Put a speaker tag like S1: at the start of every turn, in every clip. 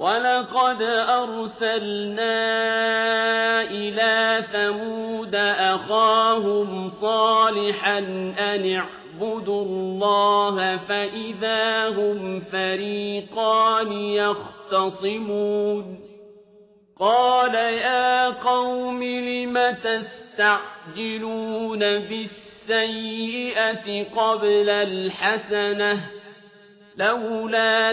S1: وَلَقَدْ أَرْسَلْنَا إِلَى ثَمُودَ أَخَاهُمْ صَالِحًا أَنِ اعْبُدُوا اللَّهَ فَإِذَا هُمْ فَرِيقَانِ يَخْتَصِمُونَ قَالَ يَا قَوْمِ لِمَ تَسْتَعْجِلُونَ بِالسَّيِّئَةِ قَبْلَ الْحَسَنَةِ لَوْلَا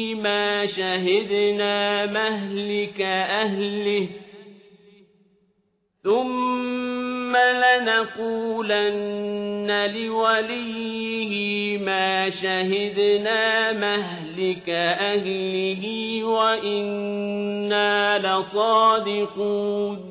S1: ما شهدنا مهلك أهله ثم لنقولن لوليه ما شهدنا مهلك أهله وإنا لصادقون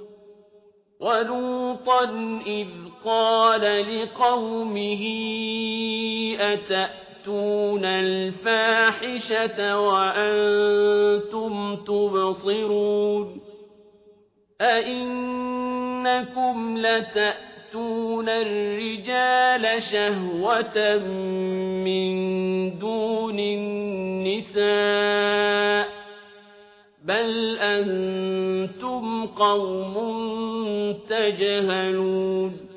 S1: ولوطا إذ قال لقومه أتأتون الفاحشة وأنتم تبصرون أئنكم لتأتون الرجال شهوة من أنتم قوم تجهلون